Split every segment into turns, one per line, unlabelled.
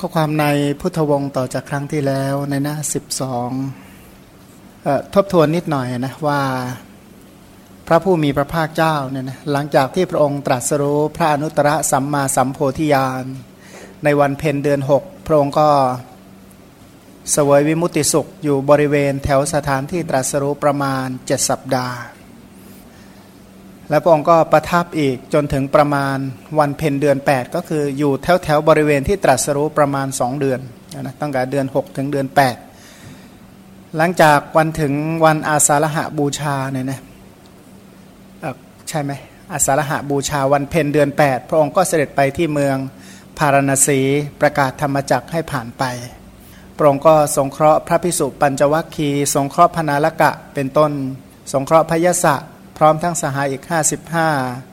ข้อความในพุทธวงศ์ต่อจากครั้งที่แล้วในหน้า 12 ทบทวนนิดหน่อยนะว่าพระผู้มีพระภาคเจ้าเนี่ยนะหลังจากที่พระองค์ตรัสรู้พระอนุตตรสัมมาสัมโพธิญาณ ในวันเพ็ญเดือน 6 พระองค์ก็เสวยวิมุตติสุขอยู่บริเวณแถวสถานที่ตรัสรู้ประมาณ 7 สัปดาห์ แล้วพระองค์ก็ประทับอีกจนถึงประมาณวันเพ็ญเดือน 8 ก็คืออยู่แถวแถวบริเวณที่ตรัสรู้ประมาณ 2 เดือนนะตั้งแต่เดือน 6 ถึงเดือน 8 หลังจากวันถึงวันอาสาฬหะบูชาเนี่ยนะใช่ไหมอาสาฬหะบูชาวันเพ็ญเดือน 8 พระองค์ก็เสด็จไปที่เมืองพารณสีประกาศธรรมจักให้ผ่านไป พระองค์ก็สงเคราะห์พระพิสุปัญจวัคคี สงเคราะห์พนาลกะเป็นต้น สงเคราะห์พยศะ พร้อมทั้งสหายอีก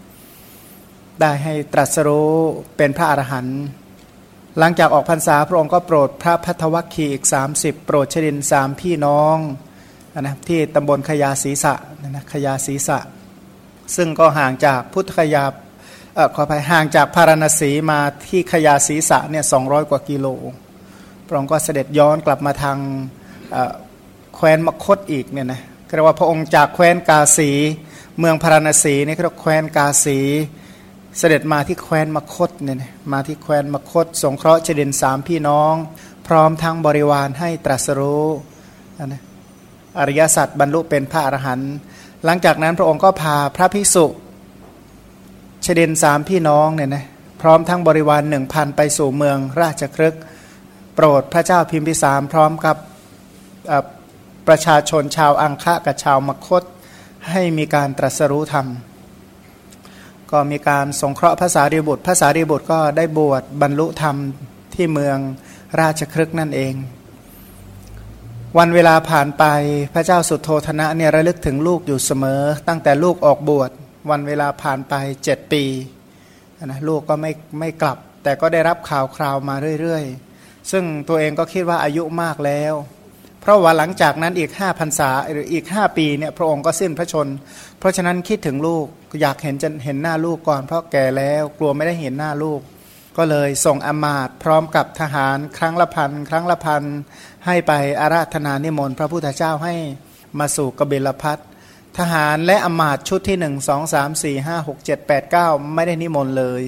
55 ได้ให้ตรัสรู้เป็นพระอรหันต์หลังจากออกพรรษาพระองค์ก็โปรดพระพัทวัคคีอีก 30 โปรดชดินสามพี่น้องนะที่ตำบลขยาศีสะนะขยาศีสะ ซึ่งก็ห่างจากพุทธคยาเออขอไปห่างจากพารณสีมาที่ขยาศีสะเนี่ยสองกว่ากิโล พระองค์ก็เสด็จย้อนกลับมาทางแคว้นมคตอีกเนี่ยนะเรียกว่าพระองค์จากแคว้นกาสี เมืองพาราณสีนี่เรียกแคว้นกาสี เสด็จมาที่แคว้นมคตเนี่ยมาที่แคว้นมคต สงเคราะห์เจดินสามพี่น้อง พร้อมทั้งบริวารให้ตรัสรู้นะอริยสัจบรรลุเป็นพระอรหันต์หลังจากนั้นพระองค์ก็พาพระภิกษุเฉดินสามพี่น้องเนี่ยนะพร้อมทั้งบริวารหนึ่งพันไปสู่เมืองราชครึกโปรดพระเจ้าพิมพิสารพร้อมกับประชาชนชาวอังคะกับชาวมคต ให้มีการตรัสรู้ธรรม ก็มีการสงเคราะห์ภาษารีบุตรภาษารีบุตรก็ได้บวชบรรลุธรรมที่เมืองราชครึกนั่นเอง วันเวลาผ่านไปพระเจ้าสุโธธนะเนี่ยระลึกถึงลูกอยู่เสมอ ตั้งแต่ลูกออกบวชวันเวลาผ่านไปเจ็ดปีนะลูกก็ไม่ไม่กลับ แต่ก็ได้รับข่าวคราวมาเรื่อย ๆ ซึ่งตัวเองก็คิดว่าอายุมากแล้ว เพราะว่าหลังจากนั้นอีกห้าพรรษาหรืออีกห้าปีเนี่ยพระองค์ก็สิ้นพระชน เพราะฉะนั้นคิดถึงลูกอยากเห็นจะเห็นหน้าลูกก่อน เพราะแก่แล้วกลัวไม่ได้เห็นหน้าลูก ก็เลยส่งอมาตพร้อมกับทหารครั้งละพันครั้งละพันให้ไปอาราธนานิมนต์พระพุทธเจ้าให้มาสู่กบิลพัททหารและอมาตชุดที่หนึ่งสองสามสี่ห้าหกเจ็ดแปดเก้าไม่ได้นิมนต์เลย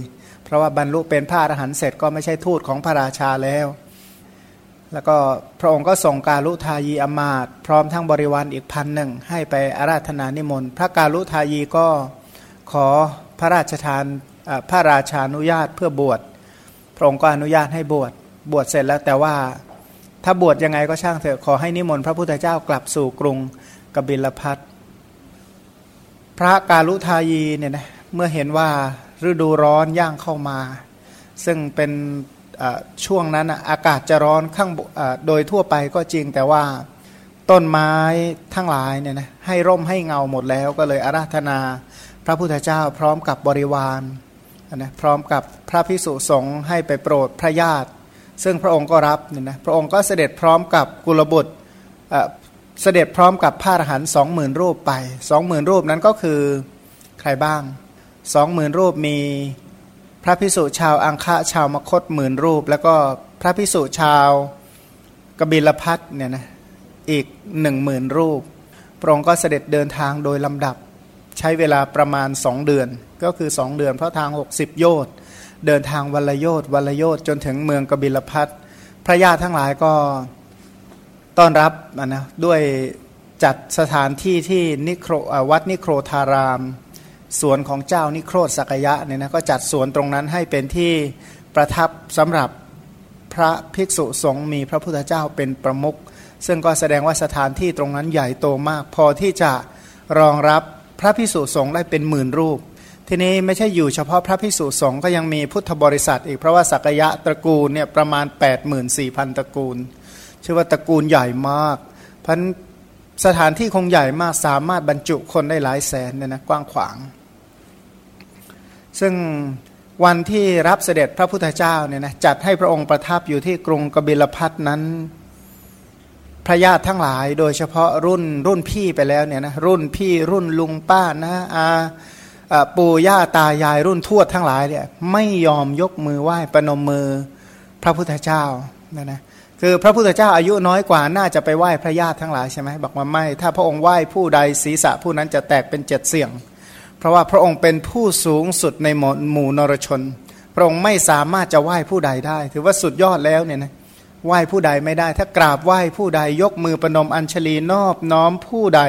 เพราะว่าบรรลุเป็นพระอรหันต์เสร็จก็ไม่ใช่ทูตของพระราชาแล้ว แล้วก็พระองค์ก็ส่งกาลุทายีอมาตพร้อมทั้งบริวารอีกพันหนึ่งให้ไปอาราธนานิมนต์ พระกาลุทายีก็ขอพระราชทานพระราชานุญาตเพื่อบวช พระองค์ก็อนุญาตให้บวชบวชเสร็จแล้วแต่ว่าถ้าบวชยังไงก็ช่างเถอะขอให้นิมนต์พระพุทธเจ้ากลับสู่กรุงกบิลพัทพระกาลุทายีเนี่ยนะเมื่อเห็นว่าฤดูร้อนย่างเข้ามา ซึ่งเป็น ช่วงนั้นอากาศจะร้อนข้างโดยทั่วไปก็จริงแต่ว่าต้นไม้ทั้งหลายเนี่ยนะให้ร่มให้เงาหมดแล้วก็เลยอาราธนาพระพุทธเจ้าพร้อมกับบริวารนะพร้อมกับพระพิสุสงฆ์ให้ไปโปรดพระญาติ ซึ่งพระองค์ก็รับเนี่ยนะพระองค์ก็เสด็จพร้อมกับกุลบุตรเสด็จพร้อมกับพระอรหันต์สองหมื่นรูปไปสองหมื่นรูปนั้นก็คือใครบ้างสองหมื่นรูปมี พระพิสุชาวอังคะชาวมคตหมื่นรูป แล้วก็พระพิสุชาวกบิลพัทเนี่ยนะอีกหนึ่งหมื่นรูป พระองค์ก็เสด็จเดินทางโดยลำดับ ใช้เวลาประมาณสองเดือน ก็คือสองเดือนเพราะทาง 60 โยชน์เดินทางวัลโยชน์วัลโยชน์จนถึงเมืองกบิลพัทพระญาติทั้งหลายก็ต้อนรับนะด้วยจัดสถานที่ที่นิโครวัดนิโครธาราม สวนของเจ้านิโครธสักยะเนี่ยนะก็จัดสวนตรงนั้นให้เป็นที่ประทับสำหรับพระภิกษุสงฆ์มีพระพุทธเจ้าเป็นประมุขซึ่งก็แสดงว่าสถานที่ตรงนั้นใหญ่โตมาก พอที่จะรองรับพระภิกษุสงฆ์ได้เป็นหมื่นรูป ทีนี้ไม่ใช่อยู่เฉพาะพระภิกษุสงฆ์ก็ยังมีพุทธบริษัท อีกเพราะว่าสักยะตระกูลเนี่ยประมาณ 84,000 ตระกูล ชื่อว่าตระกูลใหญ่มากพัน สถานที่คงใหญ่มากสามารถบรรจุคนได้หลายแสนเนี่ยนะกว้างขวาง ซึ่งวันที่รับเสด็จพระพุทธเจ้าเนี่ยนะจัดให้พระองค์ประทับอยู่ที่กรุงกบิลพัทนั้น พระญาติทั้งหลาย โดยเฉพาะรุ่นรุ่นพี่ไปแล้วเนี่ยนะรุ่นพี่รุ่นลุงป้านะอาปู่ย่าตายายรุ่นทวดทั้งหลายเนี่ยไม่ยอมยกมือไหว้ประนมมือพพระพุทธเจ้านะนะ คือพระพุทธเจ้าอายุน้อยกว่าน่าจะไปไหว้พระญาติทั้งหลายใช่ไหมบอกว่าไม่ ถ้าพระองค์ไหว้ผู้ใดศีรษะผู้นั้นจะแตกเป็นเจ็ดเสี่ยง เพราะว่าพระองค์เป็นผู้สูงสุดในหมู่นรชน พระองค์ไม่สามารถจะไหว้ผู้ใดได้ ถือว่าสุดยอดแล้วเนี่ยนะไหว้ผู้ใดไม่ได้ ถ้ากราบไหว้ผู้ใดยกมือประนมอัญชลีนอบน้อมผู้ใด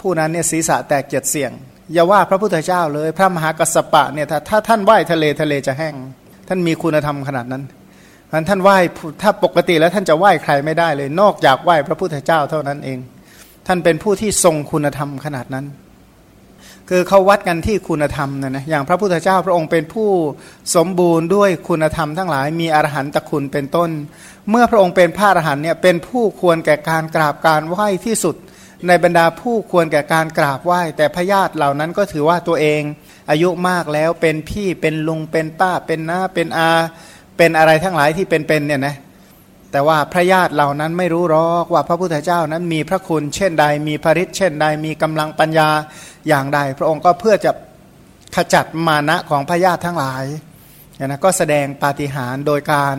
ผู้นั้นเนี่ยศีรษะแตกเจ็ดเสี่ยงอย่าว่าพระพุทธเจ้าเลย พระมหากัสสปะเนี่ยถ้าถ้าท่านไหว้ทะเลทะเลจะแห้ง ท่านมีคุณธรรมขนาดนั้น ท่านไหว้ถ้าปกติแล้วท่านจะไหว้ใครไม่ได้เลย นอกจากไหว้พระพุทธเจ้าเท่านั้นเอง ท่านเป็นผู้ที่ทรงคุณธรรมขนาดนั้น คือเขาวัดกันที่คุณธรรมนะนะอย่างพระพุทธเจ้าพระองค์เป็นผู้สมบูรณ์ด้วยคุณธรรมทั้งหลาย มีอรหันตคุณเป็นต้น เมื่อพระองค์เป็นพระอรหันเนี่ยเป็นผู้ควรแก่การกราบการไหว้ที่สุด ในบรรดาผู้ควรแก่การกราบไหว้ แต่พญาติเหล่านั้นก็ถือว่าตัวเอง อายุมากแล้วเป็นพี่เป็นลุงเป็นป้าเป็นน้าเป็นอา เป็นอะไรทั้งหลายที่เป็นๆเนี่ยนะแต่ว่าพระญาติเหล่านั้นไม่รู้หรอกว่าพระพุทธเจ้านั้นมีพระคุณเช่นใดมีภริษเช่นใดมีกำลังปัญญาอย่างใด พระองค์ก็เพื่อจะขจัดมานะของพระญาติทั้งหลายเนี่ยนะก็แสดงปาฏิหาริย์โดยการ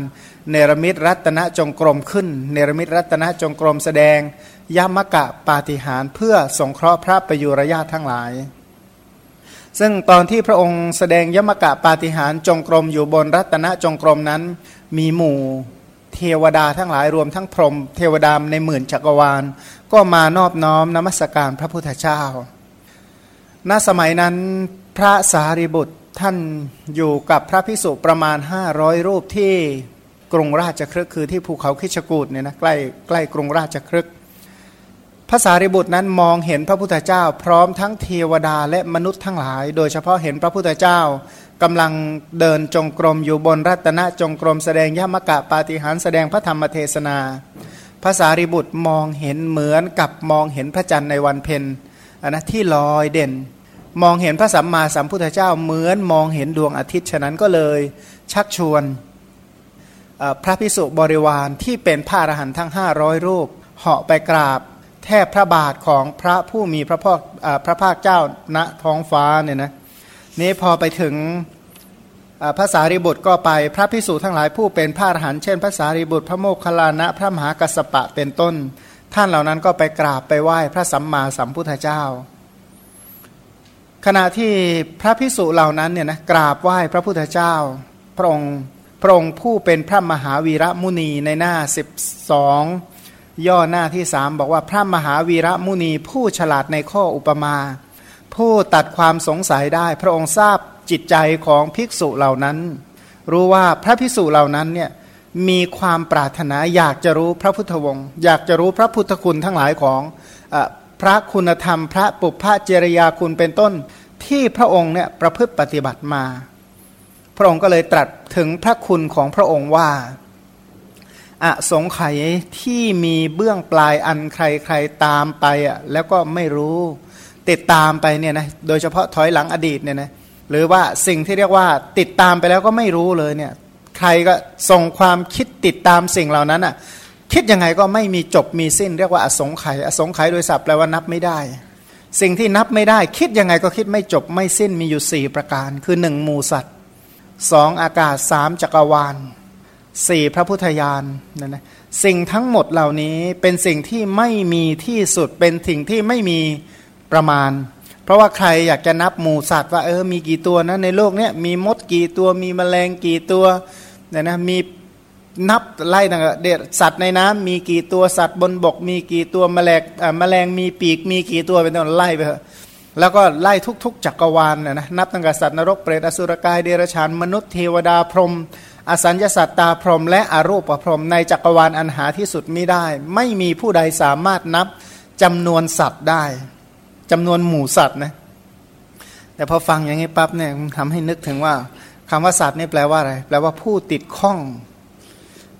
เนรมิตรัตนจงกรมขึ้น เนรมิตรัตนจงกรมแสดงยมกะปาฏิหาริย์เพื่อสงเคราะห์พระประยุรญาติทั้งหลาย ซึ่งตอนที่พระองค์แสดงยมกะปาฏิหารจงกรมอยู่บนรัตนจงกรมนั้น มีหมู่เทวดาทั้งหลายรวมทั้งพรหมเทวดามในหมื่นจักรวาล ก็มานอบน้อมนมัสการพระพุทธเจ้า ณสมัยนั้นพระสารีบุตรท่านอยู่กับพระพิสุประมาณ 500 รูปที่กรุงราชครึกคือที่ภูเขาคิชกูดเนี่ยนะใกล้ใกล้กรุงราชครึก ภาษาริบุตรนั้นมองเห็นพระพุทธเจ้า พร้อมทั้งเทวดาและมนุษย์ทั้งหลาย โดยเฉพาะเห็นพระพุทธเจ้ากำลังเดินจงกรมอยู่บนรัตนจงกรมแสดงยมกะปาฏิหารแสดงพระธรรมเทศนาภาษาริบุตรมองเห็นเหมือนกับมองเห็นพระจันทร์ในวันเพ็ญนนะที่ลอยเด่น มองเห็นพระสัมมาสัมพุทธเจ้าเหมือนมองเห็นดวงอาทิตย์ฉะนั้นก็เลยชักชวนพระพิสุบริวารที่เป็นพระอรหันต์ทั้ง 500 รูปเหาะไปกราบ แทบพระบาทของพระผู้มีพระพ่อพระภาคเจ้าณท้องฟ้าเนี่ยนะนี้พอไปถึงภาษาริบุตรก็ไปพระพิสูจทั้งหลายผู้เป็นพระอรหันต์เช่นภาษาริบุตรพระโมคคัลลานะพระมหากัสปะเป็นต้น ท่านเหล่านั้นก็ไปกราบไปไหว้พระสัมมาสัมพุทธเจ้า ขณะที่พระพิสุเหล่านั้นเนี่ยนะกราบไหว้พระพุทธเจ้า พระองค์พระองค์ผู้เป็นพระมหาวีระมุนีในหน้า 12 ย่อหน้าที่สามบอกว่าพระมหาวีระมุนีผู้ฉลาดในข้ออุปมา ผู้ตัดความสงสัยได้ พระองค์ทราบจิตใจของภิกษุเหล่านั้น รู้ว่าพระภิกษุเหล่านั้นเนี่ยมีความปรารถนาอยากจะรู้พระพุทธวงศ์อยากจะรู้พระพุทธคุณทั้งหลายของอพระคุณธรรม พระปุพพะเจริยาคุณเป็นต้นที่พระองค์เนี่ยประพฤติปฏิบัติมา พระองค์ก็เลยตรัสถึงพระคุณของพระองค์ว่า อสงไขยที่มีเบื้องปลายอันใครใครตามไปอะแล้วก็ไม่รู้ติดตามไปเนี่ยนะโดยเฉพาะถอยหลังอดีตเนี่ยนะหรือว่าสิ่งที่เรียกว่าติดตามไปแล้วก็ไม่รู้เลยเนี่ยใครก็ส่งความคิดติดตามสิ่งเหล่านั้นอะคิดยังไงก็ไม่มีจบมีสิ้น เรียกว่าอสงไขยอสงไขยโดยศัพท์แปลว่านับไม่ได้ สิ่งที่นับไม่ได้ คิดยังไงก็คิดไม่จบไม่สิ้นมีอยู่ 4 ประการ คือหนึ่งหมูสัตว์สองอากาศสามจักรวาล สี่พระพุทธญาณนั่นนะสิ่งทั้งหมดเหล่านี้เป็นสิ่งที่ไม่มีที่สุดเป็นสิ่งที่ไม่มีประมาณ เพราะว่าใครอยากจะนับหมูสัตว์ว่าเออมีกี่ตัวนะในโลกนี้มีมดกี่ตัวมีแมลงกี่ตัวเนี่ยนะมีนับไล่ต่างเดสัตว์ในน้ำมีกี่ตัวสัตว์บนบก มีกี่ตัวแมลงแมลงมีปีกมีกี่ตัวเป็นต้นไล่ไปเถอะแล้วก็ไล่ทุก ๆ จักรวาลนนะนับตั้งแต่สัตว์นรกเปรตอสุรกายเดรัจฉานมนุษย์เทวดาพรหม อสัญญาสัตตาพรหมและอรูปพรหมในจักรวาลอันหาที่สุดไม่ได้ ไม่มีผู้ใดสามารถนับจำนวนสัตว์ได้จำนวนหมู่สัตว์นะแต่พอฟังอย่างนี้ปั๊บเนี่ยทำให้นึกถึงว่าคำว่าสัตว์นี่แปลว่าอะไร แปลว่าผู้ติดข้อง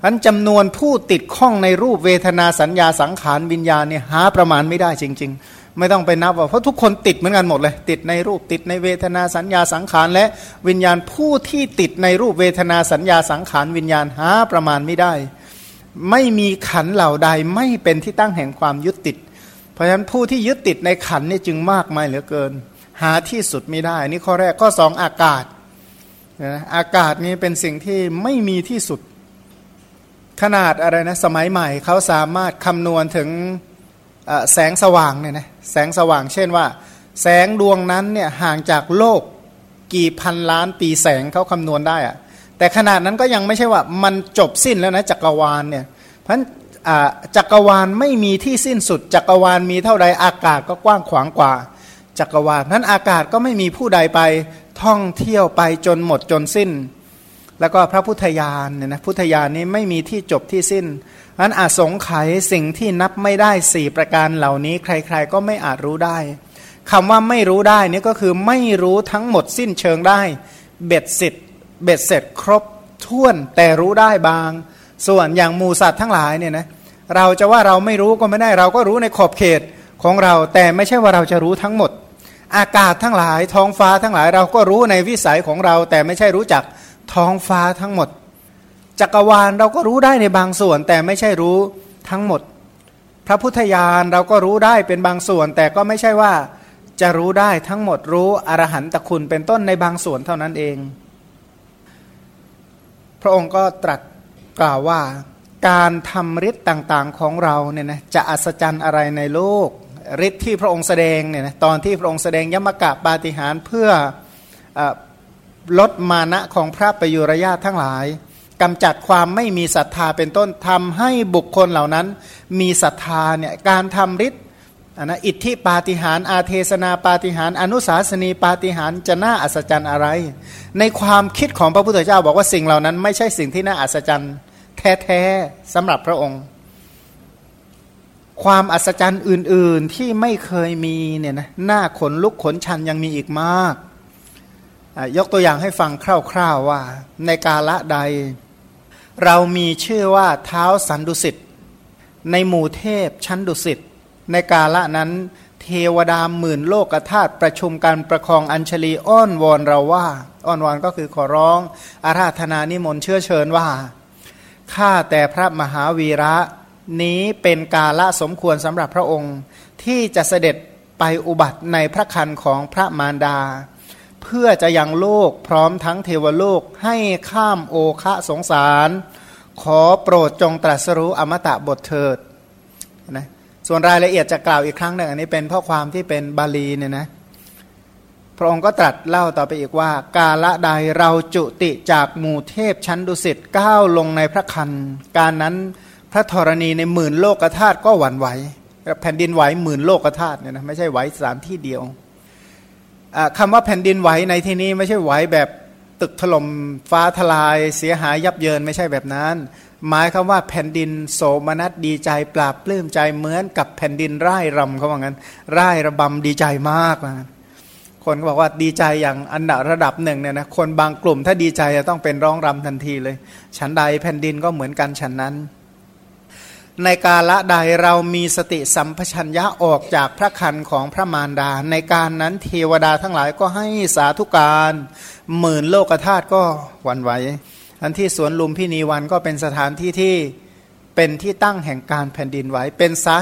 พันจำนวนผู้ติดข้องในรูปเวทนาสัญญาสังขารวิญญาณเนี่ยหาประมาณไม่ได้จริง ๆ ไม่ต้องไปนับว่าเพราะทุกคนติดเหมือนกันหมดเลย ติดในรูปติดในเวทนาสัญญาสังขารและวิญญาณผู้ที่ติดในรูปเวทนาสัญญาสังขารวิญญาณหาประมาณไม่ได้ ไม่มีขันเหล่าใดไม่เป็นที่ตั้งแห่งความยึดติด เพราะฉะนั้นผู้ที่ยึดติดในขันนี่จึงมากมายเหลือเกิน หาที่สุดไม่ได้นี่ข้อแรกข้อสองอากาศอากาศนี้เป็นสิ่งที่ไม่มีที่สุด ขนาดอะไรนะสมัยใหม่เขาสามารถคำนวณถึงแสงสว่างเนี่ยนะ แสงสว่างเช่นว่า แสงดวงนั้นเนี่ยห่างจากโลกกี่พันล้านปีแสงเขาคำนวณได้อะแต่ขนาดนั้นก็ยังไม่ใช่ว่ามันจบสิ้นแล้วนะจักรวาลเนี่ยเพราะจักรวาลไม่มีที่สิ้นสุด จักรวาลมีเท่าใดอากาศก็กว้างขวางกว่า จักรวาลนั้นอากาศก็ไม่มีผู้ใดไปท่องเที่ยวไปจนหมดจนสิ้น แล้วก็พระพุทธญาณเนี่ยนะพุทธญาณนี้ไม่มีที่จบที่สิ้น นั้นอาสงไขยสิ่งที่นับไม่ได้สี่ประการเหล่านี้ ใครๆก็ไม่อาจรู้ได้คำว่าไม่รู้ได้นี่ก็คือไม่รู้ทั้งหมดสิ้นเชิงได้ เบ็ดเสร็จเบ็ดเสร็จครบถ้วนแต่รู้ได้บาง ส่วนอย่างมูสัตว์ทั้งหลายเนี่ยนะเราจะว่าเราไม่รู้ก็ไม่ได้เราก็รู้ในขอบเขตของเรา แต่ไม่ใช่ว่าเราจะรู้ทั้งหมด อากาศทั้งหลายท้องฟ้าทั้งหลายเราก็รู้ในวิสัยของเรา แต่ไม่ใช่รู้จักท้องฟ้าทั้งหมด จักรวาลเราก็รู้ได้ในบางส่วน แต่ไม่ใช่รู้ทั้งหมด พระพุทธญาณเราก็รู้ได้เป็นบางส่วน แต่ก็ไม่ใช่ว่าจะรู้ได้ทั้งหมดรู้อรหันตคุณเป็นต้นในบางส่วนเท่านั้นเอง พระองค์ก็ตรัสกล่าวว่าการทำฤทธิ์ต่างๆของเราเนี่ยนะจะอัศจรรย์อะไรในโลกฤทธิ์ที่พระองค์แสดงเนี่ยนะตอนที่พระองค์แสดงยมกะปาฏิหารเพื่ออลดมานะของพระประยุรญาตทั้งหลาย กำจัดความไม่มีศรัทธาเป็นต้นทำให้บุคคลเหล่านั้น มีศรัทธาเนี่ยการทำฤทธิ์นะอิทธิปาฏิหารอาเทศนาปาฏิหารอนุสาสนีปาฏิหารจะน่าอัศจรรย์อะไร ในความคิดของพระพุทธเจ้าบอกว่าสิ่งเหล่านั้น ไม่ใช่สิ่งที่น่าอัศจรรย์แท้ๆสำหรับพระองค์ ความอัศจรรย์อื่น ๆที่ไม่เคยมีเนี่ยนะหน้าขนลุกขนชันยังมีอีกมากยกตัวอย่างให้ฟังคร่าว ๆว่า ในกาละใด เรามีชื่อว่าเท้าสันดุสิตในหมู่เทพชั้นดุสิตในกาละนั้น เทวดาหมื่นโลกธาตุประชุมกันประคองอัญชลีอ้อนวอนเราว่า อ้อนวอนก็คือขอร้อง อาราธนานิมนต์เชื่อเชิญว่าข้าแต่พระมหาวีระนี้เป็นกาละสมควรสำหรับพระองค์ที่จะเสด็จไปอุบัติในพระคันของพระมารดา เพื่อจะยังโลกพร้อมทั้งเทวโลกให้ข้ามโอคะสงสาร ขอโปรดจงตรัสรู้อมตะบทเถิดนะส่วนรายละเอียดจะกล่าวอีกครั้งหนึ่งอันนี้เป็นข้อความที่เป็นบาลีเนี่ยนะพระองค์ก็ตรัสเล่าต่อไปอีกว่า กาละใดเราจุติจากหมู่เทพชั้นดุสิตก้าวลงในพระคันการนั้นพระธรณีในหมื่นโลกธาตุก็หวั่นไหวแผ่นดินไหวหมื่นโลกธาตุเนี่ยนะไม่ใช่ไหวสามที่เดียว คำว่าแผ่นดินไหวในที่นี้ไม่ใช่ไหวแบบตึกถล่มฟ้าทลายเสียหายยับเยินไม่ใช่แบบนั้น หมายคำว่าแผ่นดินโสมนัสดีใจปราบปลื้มใจเหมือนกับแผ่นดินร่ายรำเขาว่างั้นร่ายระบำดีใจมากนะคนก็บอกว่าดีใจอย่างอันดับระดับหนึ่งเนี่ยนะคนบางกลุ่มถ้าดีใจจะต้องเป็นร้องรำทันทีเลย ฉันใดแผ่นดินก็เหมือนกันฉันนั้น ในกาละใดเรามีสติสัมปชัญญะออกจากพระคันของพระมารดา ในการนั้นเทวดาทั้งหลายก็ให้สาธุการหมื่นโลกธาตุก็หวั่นไหวอันที่สวนลุมพินีวันก็เป็นสถานที่ที่เป็นที่ตั้งแห่งการแผ่นดินไหวเป็นสา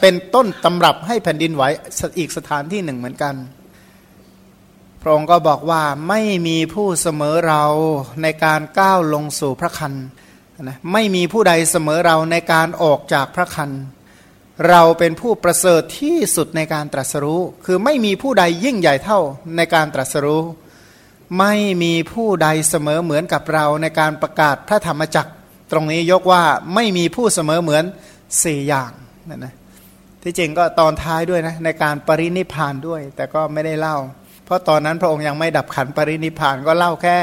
เป็นต้นตำรับให้แผ่นดินไหวอีกสถานที่หนึ่งเหมือนกันพระองค์ก็บอกว่าไม่มีผู้เสมอเราในการก้าวลงสู่พระคัน นะไม่มีผู้ใดเสมอเราในการออกจากพระคัน เราเป็นผู้ประเสริฐที่สุดในการตรัสรู้ คือไม่มีผู้ใดยิ่งใหญ่เท่าในการตรัสรู้ ไม่มีผู้ใดเสมอเหมือนกับเราในการประกาศพระธรรมจักร ตรงนี้ยกว่าไม่มีผู้เสมอเหมือนสี่อย่างนะนะที่จริงก็ตอนท้ายด้วยนะในการปรินิพานด้วย แต่ก็ไม่ได้เล่า เพราะตอนนั้นพระองค์ยังไม่ดับขันปรินิพานก็เล่าแค่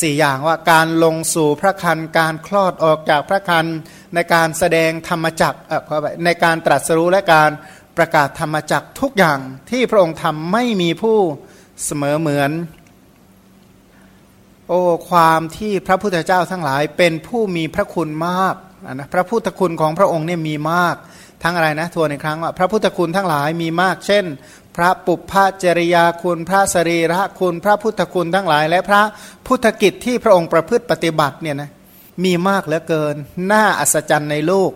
สี่อย่างว่าการลงสู่พระคันการคลอดออกจากพระคันในการแสดงธรรมจักในการตรัสรู้และการประกาศธรรมจักทุกอย่างที่พระองค์ทำไม่มีผู้เสมอเหมือน โอ้ความที่พระพุทธเจ้าทั้งหลายเป็นผู้มีพระคุณมากนะพระพุทธคุณของพระองค์เนี่ยมีมากทั้งอะไรนะทวนครั้งว่าพระพุทธคุณทั้งหลายมีมาก เช่น พระปุพพจริยาคุณพระสรีระคุณพระพุทธคุณทั้งหลาย และพระพุทธกิจที่พระองค์ประพฤติปฏิบัติเนี่ยนะมีมากเหลือเกิน น่าอัศจรรย์ในโลก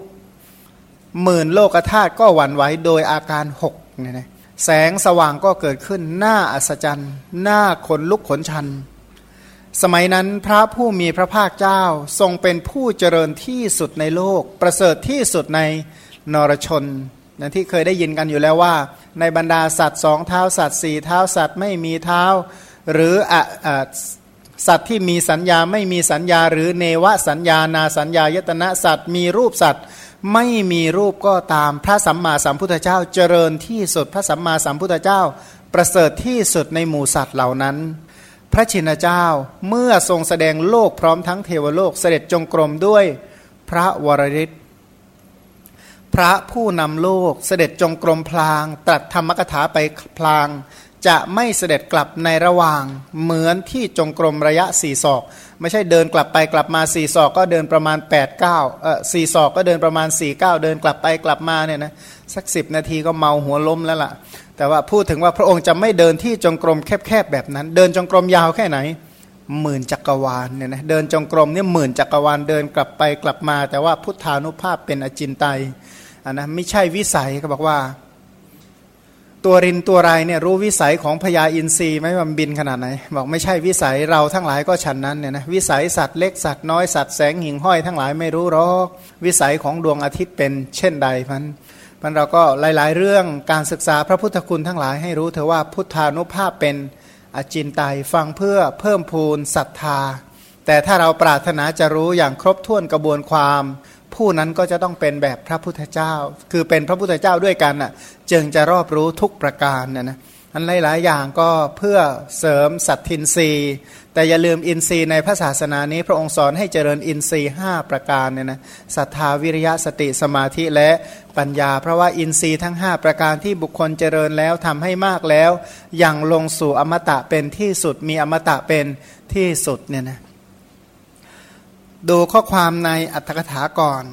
หมื่นโลกธาตุก็หวั่นไหวโดยอาการหกเนี่ยนะแสงสว่างก็เกิดขึ้นน่าอัศจรรย์น่าขนลุกขนชัน สมัยนั้นพระผู้มีพระภาคเจ้าทรงเป็นผู้เจริญที่สุดในโลก ประเสริฐที่สุดในนรชนนะที่เคยได้ยินกันอยู่แล้วว่า ในบรรดาสัตว์สองเท้าสัตว์สี่เท้าสัตว์ไม่มีเท้า หรืออสัตว์ที่มีสัญญาไม่มีสัญญา หรือเนวสัญญานาสัญญายตนะสัตว์มีรูปสัตว์ไม่มีรูปก็ตามพระสัมมาสัมพุทธเจ้าเจริญที่สุดพระสัมมาสัมพุทธเจ้า ประเสริฐที่สุดในหมู่สัตว์เหล่านั้น พระชินเจ้าเมื่อทรงแสดงโลกพร้อมทั้งเทวโลกเสด็จจงกรมด้วยพระวรริศ พระผู้นำโลกเสด็จจงกรมพลาง ตรัสธรรมกถาไปพลาง จะไม่เสด็จกลับในระหว่าง เหมือนที่จงกรมระยะสี่ศอก ไม่ใช่เดินกลับไปกลับมาสี่ศอกก็เดินประมาณ8ปดเก้าเออสี่ศอกก็เดินประมาณ4ี่เก้าเดินกลับไปกลับมาเนี่ยนะสักสิบนาทีก็เมาหัวล้มแล้วล่ะ แต่ว่าพูดถึงว่าพระองค์จะไม่เดินที่จงกรมแคบๆแบบนั้น เดินจงกรมยาวแค่ไหนหมื่นจักรวาลเนี่ยนะเดินจงกรมเนี่ยหมื่นจักรวาลเดินกลับไปกลับมา แต่ว่าพุทธานุภาพเป็นอจินไตย นนะไม่ใช่วิสัยเขาบอกว่า ตัวรินตัวไรเนี่ยรู้วิสัยของพญาอินทรีย์ไหมว่าบินขนาดไหน บอกไม่ใช่วิสัยเราทั้งหลายก็ฉันนั้นเนี่ยนะวิสัยสัตว์เล็กสัตว์น้อยสัตว์แสงหิ่งห้อยทั้งหลายไม่รู้หรอกวิสัยของดวงอาทิตย์เป็นเช่นใดพันพันเราก็หลาย ๆ เรื่องการศึกษาพระพุทธคุณทั้งหลายให้รู้เถอว่าพุทธานุภาพเป็นอจินไตยฟังเพื่อเพิ่มพูนศรัทธา แต่ถ้าเราปรารถนาจะรู้อย่างครบถ้วนกระบวนความ ผู้นั้นก็จะต้องเป็นแบบพระพุทธเจ้า คือเป็นพระพุทธเจ้าด้วยกันน่ะจึงจะรอบรู้ทุกประการนะนะอันหลาย ๆ อย่างก็เพื่อเสริมสัตทินรีแต่อย่าลืมอินทรีย์ในพระศาสนานี้ พระองค์สอนให้เจริญอินทรีย์5ประการเนี่ยนะศรัทธาวิริยะสติสมาธิและปัญญา เพราะว่าอินทรีย์ทั้ง 5 ประการที่บุคคลเจริญแล้วทำให้มากแล้วย่างลงสู่อมตะเป็นที่สุดมีอมตะเป็นที่สุดเนี่ยนะ ดูข้อความในอัตถกถาก่อน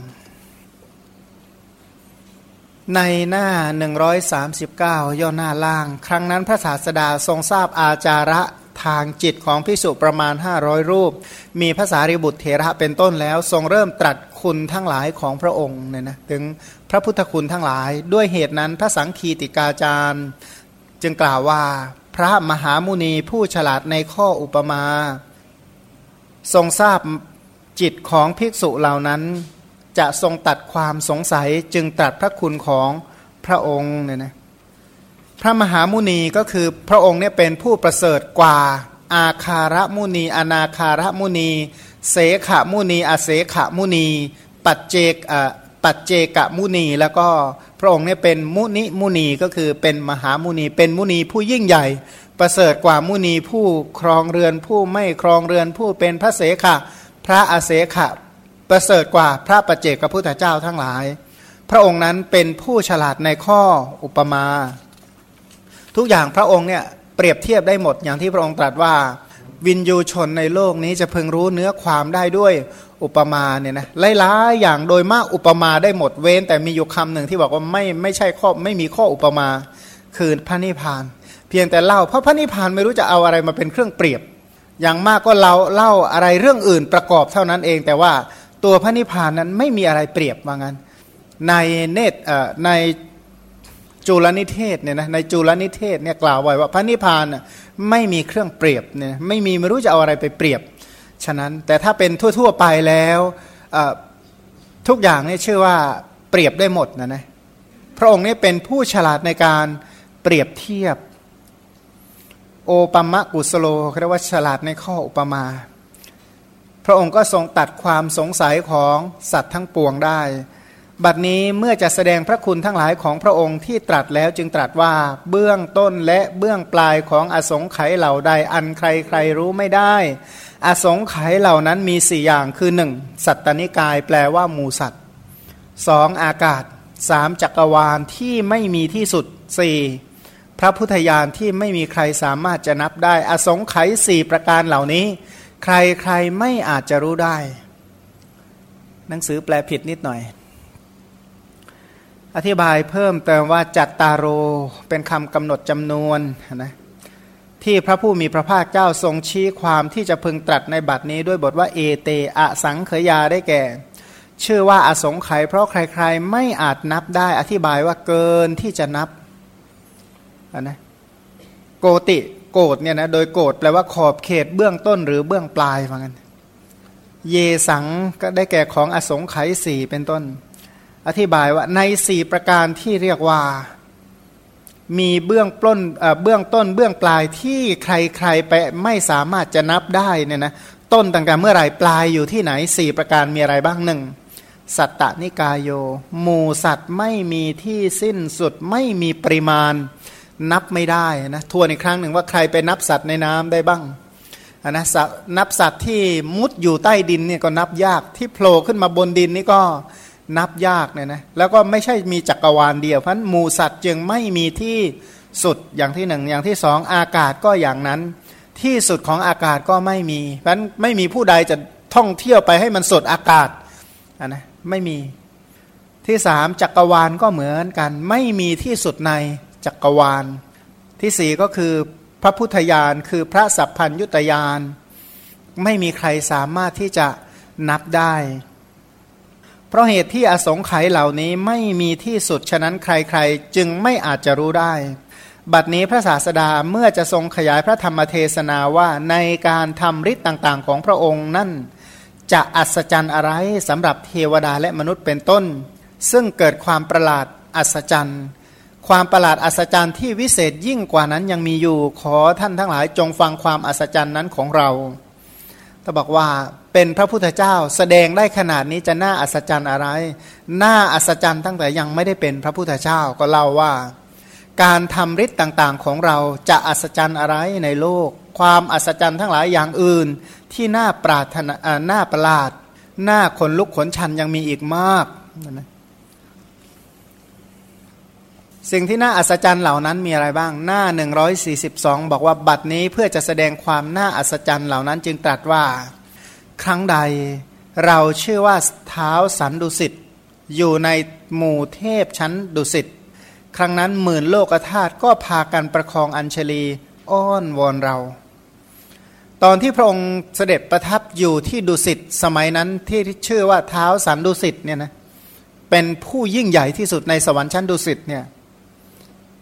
ในหน้า 139 ย่อหน้าล่าง ครั้งนั้นพระศาสดาทรงทราบอาจาระทางจิตของพิสุประมาณ 500 รูป มีภาษาริบุตรเถระเป็นต้นแล้ว ทรงเริ่มตรัสคุณทั้งหลายของพระองค์เนี่ยนะถึงพระพุทธคุณทั้งหลาย ด้วยเหตุนั้นพระสังคีติกาจารย์ จึงกล่าวว่า พระมหามุนีผู้ฉลาดในข้ออุปมา ทรงทราบ จิตของภิกษุเหล่านั้น จะทรงตัดความสงสัยจึงตรัสพระคุณของพระองค์เนี่ยนะพระมหามุนีก็คือพระองค์เนี่ยเป็นผู้ประเสริฐกว่าอาคารมุนี อนาคารมุนี เสขมุนี อเสขมุนี ปัจเจกปัจเจกมุนี แล้วก็พระองค์เนี่ยเป็นมุนิมุนีก็คือเป็นมหามุนี เป็นมุนีผู้ยิ่งใหญ่ ประเสริฐกว่ามุนีผู้ครองเรือนผู้ไม่ครองเรือนผู้เป็นพระเสขะ ระอาเสขะประเสริฐกว่าพระประเจกพระพุทธเจ้าทั้งหลาย พระองค์นั้นเป็นผู้ฉลาดในข้ออุปมา ทุกอย่างพระองค์เนี่ยเปรียบเทียบได้หมดอย่างที่พระองค์ตรัสว่า วินยูชนในโลกนี้จะพึงรู้เนื้อความได้ด้วยอุปมาเนี่ยนะหลายๆอย่างโดยมากอุปมาได้หมดเว้น แต่มีอยู่คำหนึ่งที่บอกว่าไม่ไม่ใช่ข้อไม่มีข้ออุปมาคือพระนิพพาน เพียงแต่เล่าเพราะพระนิพพานไม่รู้จะเอาอะไรมาเป็นเครื่องเปรียบ อย่างมากก็เราเล่าอะไรเรื่องอื่นประกอบเท่านั้นเอง แต่ว่าตัวพระนิพพานนั้นไม่มีอะไรเปรียบว่างั้น ในเนตในจุลนิเทศเนี่ยนะในจุลนิเทศเนี่ยกล่าวไว้ว่าพระนิพพานไม่มีเครื่องเปรียบเนี่ยไม่มีไม่รู้จะเอาอะไรไปเปรียบ ฉะนั้นแต่ถ้าเป็นทั่ว ๆไปแล้วทุกอย่างเนี่ยชื่อว่าเปรียบได้หมดนะนะพระองค์นี่เป็นผู้ฉลาดในการเปรียบเทียบ โอปัมมะกุสโลเรียกว่าฉลาดในข้ออุปมา พระองค์ก็ทรงตัดความสงสัยของสัตว์ทั้งปวงได้ บัดนี้เมื่อจะแสดงพระคุณทั้งหลายของพระองค์ที่ตรัสแล้วจึงตรัสว่าเบื้องต้นและเบื้องปลายของอสงไขยเหล่าใดอันใครใครรู้ไม่ได้ อสงไขยเหล่านั้นมีสี่อย่างคือหนึ่งสัตตนิกายแปลว่าหมูสัตว์สองอากาศสามจักรวาลที่ไม่มีที่สุดสี่ พระพุทธญาณที่ไม่มีใครสามารถจะนับได้ อสงไขยสี่ประการเหล่านี้ ใครใครไม่อาจจะรู้ได้ หนังสือแปลผิดนิดหน่อย อธิบายเพิ่มเติมว่าจัตตารโรเป็นคำกำหนดจำนวนนะที่พระผู้มีพระภาคเจ้าทรงชี้ความที่จะพึงตรัสในบัดนี้ด้วยบทว่าเอเตอสังเขยาได้แก่ ชื่อว่าอสงไขยเพราะใครๆ ไม่อาจนับได้ อธิบายว่าเกินที่จะนับ นนะโกติโกดเนี่ยนะโดยโกดแปลว่าขอบเขตเบื้องต้นหรือเบื้องปลายว่างั้นเยสังก็ได้แก่ของอสงไขยสี่เป็นต้น อธิบายว่าในสี่ประการที่เรียกว่า มีเบื้องต้นเบื้องต้นเบื้องปลายที่ใครๆไปไม่สามารถจะนับได้เนี่ยนะต้นต่างๆเมื่อไหร่ปลายอยู่ที่ไหนสี่ประการมีอะไรบ้างหนึ่งสัตตนิกายโยหมูสัตว์ไม่มีที่สิ้นสุดไม่มีปริมาณ นับไม่ได้นะทวนอีกครั้งหนึ่งว่าใครไปนับสัตว์ในน้ำได้บ้างนะนับสัตว์ที่มุดอยู่ใต้ดินเนี่ยก็นับยากที่โผล่ขึ้นมาบนดินนี่ก็นับยากเนี่ยนะแล้วก็ไม่ใช่มีจักรวาลเดียวเพราะหมูสัตว์จึงไม่มีที่สุดอย่างที่หนึ่งอย่างที่สองอากาศก็อย่างนั้น ที่สุดของอากาศก็ไม่มีเพราะงั้นไม่มีผู้ใดจะท่องเที่ยวไปให้มันสดอากาศนะไม่มีที่สามจักรวาลก็เหมือนกัน ไม่มีที่สุดใน จักรวาล ที่สี่ก็คือพระพุทธญาณคือพระสัพพัญยุตยานไม่มีใครสามารถที่จะนับได้ เพราะเหตุที่อสงไขยเหล่านี้ไม่มีที่สุดฉะนั้นใครๆ จึงไม่อาจจะรู้ได้ บัดนี้พระศาสดาเมื่อจะทรงขยายพระธรรมเทศนาว่าในการทำฤทธิ์ต่างๆ ของพระองค์นั่น จะอัศจรรย์อะไรสำหรับเทวดาและมนุษย์เป็นต้น ซึ่งเกิดความประหลาดอัศจรรย์ ความประหลาดอัศจรรย์ที่วิเศษยิ่งกว่านั้นยังมีอยู่ขอท่านทั้งหลายจงฟังความอัศจรรย์นั้นของเราถ้าบอกว่าเป็นพระพุทธเจ้าแสดงได้ขนาดนี้จะน่าอัศจรรย์อะไร น่าอัศจรรย์ตั้งแต่ยังไม่ได้เป็นพระพุทธเจ้าก็เล่าว่า การทำฤทธิ์ต่างๆของเราจะอัศจรรย์อะไรในโลก ความอัศจรรย์ทั้งหลายอย่างอื่นที่น่าปราถนาน่าประหลาดน่าขนลุกขนชันยังมีอีกมากนะ สิ่งที่น่าอัศจรรย์เหล่านั้นมีอะไรบ้าง หน้า 142 บอกว่าบัดนี้เพื่อจะแสดงความน่าอัศจรรย์เหล่านั้นจึงตรัสว่า ครั้งใดเราเชื่อว่าเท้าสันดุสิตอยู่ในหมู่เทพชั้นดุสิตครั้งนั้นหมื่นโลกธาตุก็พากันประคองอัญชลีอ้อนวอนเรา ตอนที่พระองค์เสด็จประทับอยู่ที่ดุสิตสมัยนั้นที่ชื่อว่าเท้าสันดุสิตเนี่ยนะเป็นผู้ยิ่งใหญ่ที่สุดในสวรรค์ชั้นดุสิตเนี่ย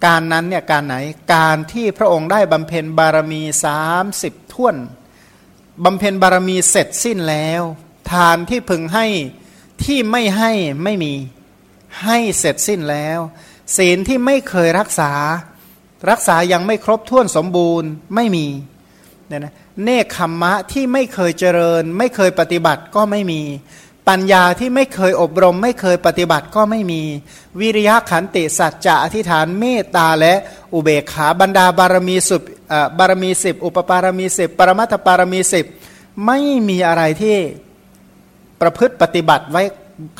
การนั้นเนี่ยการไหนการที่พระองค์ได้บำเพ็ญบารมีสามสิบท่วนบำเพ็ญบารมีเสร็จสิ้นแล้ว ทานที่พึงให้ที่ไม่ให้ไม่มีให้เสร็จสิ้นแล้ว ศีลที่ไม่เคยรักษา รักษายังไม่ครบถ้วนสมบูรณ์ไม่มีเนี่ยนะเนคขมมะที่ไม่เคยเจริญ ไม่เคยปฏิบัติก็ไม่มี ปัญญาที่ไม่เคยอบรม ไม่เคยปฏิบัติก็ไม่มี วิริยะขันติสัจจะอธิษฐานเมตตาและอุเบกขาบรรดาบารมีสุบารมีสิบอุปปารมีสิบปรมัตถปารมีสิบไม่มีอะไรที่ประพฤติปฏิบัติไว้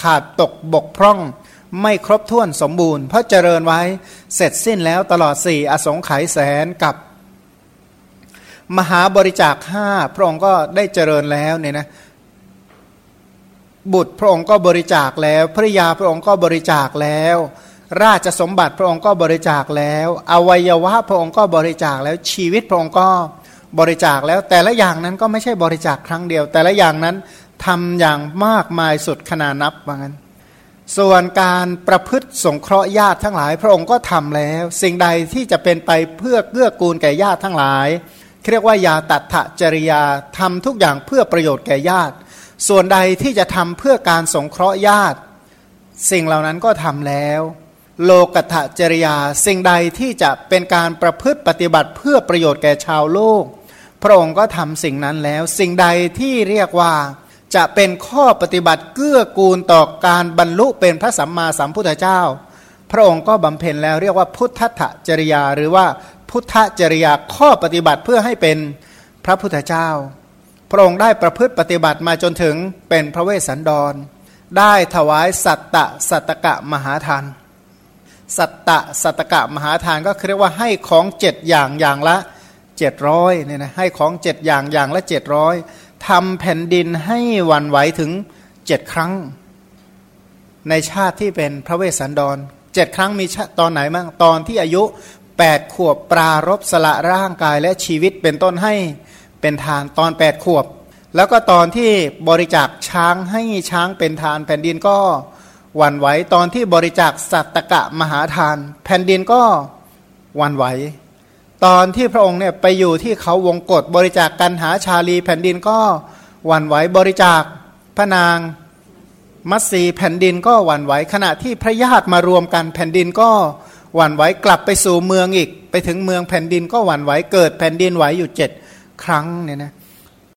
ขาดตกบกพร่องไม่ครบถ้วนสมบูรณ์ เพราะเจริญไว้เสร็จสิ้นแล้วตลอดสี่อสงไขยแสนกับ มหาบริจาคห้าพระองค์ก็ได้เจริญแล้วเนี่ยนะ บุตรพระองค์ก็บริจาคแล้วภริยาพระองค์ก็บริจาคแล้ว ราชสมบัติพระองค์ก็บริจาคแล้ว อวัยวะพระองค์ก็บริจาคแล้วชีวิตพระองค์ก็บริจาคแล้วแต่ละอย่างนั้นก็ไม่ใช่บริจาคครั้งเดียว แต่ละอย่างนั้นทำอย่างมากมายสุดขนานับว่างั้น ส่วนการประพฤติสงเคราะห์ญาติทั้งหลาย พระองค์ก็ทำแล้ว สิ่งใดที่จะเป็นไปเพื่อเกื้อกูลแก่ญาติทั้งหลายเรียกว่ายาตัดถจริยาทำทุกอย่างเพื่อประโยชน์แก่ญาติ ส่วนใดที่จะทำเพื่อการสงเคราะห์ญาติ สิ่งเหล่านั้นก็ทำแล้ว โลกถจริยา สิ่งใดที่จะเป็นการประพฤติปฏิบัติเพื่อประโยชน์แก่ชาวโลก พระองค์ก็ทำสิ่งนั้นแล้ว สิ่งใดที่เรียกว่าจะเป็นข้อปฏิบัติเกื้อกูลต่อการบรรลุเป็นพระสัมมาสัมพุทธเจ้า พระองค์ก็บำเพ็ญแล้วเรียกว่าพุทธะจริยา หรือว่าพุทธจริยาข้อปฏิบัติเพื่อให้เป็นพระพุทธเจ้า พระองค์ได้ประพฤติปฏิบัติมาจนถึงเป็นพระเวสสันดร ได้ถวายสัตตะสัตกะมหาทาน สัตตะสัตกะมหาทานก็คือเรียกว่าให้ของเจ็ดอย่างอย่างละเจ็ดร้อยเนี่ยนะให้ของเจ็ดอย่างอย่างละเจ็ดร้อยทำแผ่นดินให้วันไหวถึงเจ็ดครั้ง ในชาติที่เป็นพระเวสสันดรเจ็ดครั้งมีตอนไหนบ้างตอนที่อายุแปดขวบปรารบสละร่างกายและชีวิตเป็นต้นให้ เป็นทานตอนแปดขวบ แล้วก็ตอนที่บริจาคช้างให้ช้างเป็นทาน แผ่นดินก็หวั่นไหวตอนที่บริจาคสัตตกะมหาทาน แผ่นดินก็หวั่นไหว ตอนที่พระองค์เนี่ยไปอยู่ที่เขาวงกฏบริจาคกันหาชาลี แผ่นดินก็หวั่นไหวบริจาคพระนางมัตสีแผ่นดินก็หวั่นไหวขณะที่พระญาติมารวมกันแผ่นดินก็หวั่นไหวกลับไปสู่เมืองอีก ไปถึงเมืองแผ่นดินก็หวั่นไหวเกิดแผ่นดินไหวอยู่เจ็ด ครั้งเนี่ยนะ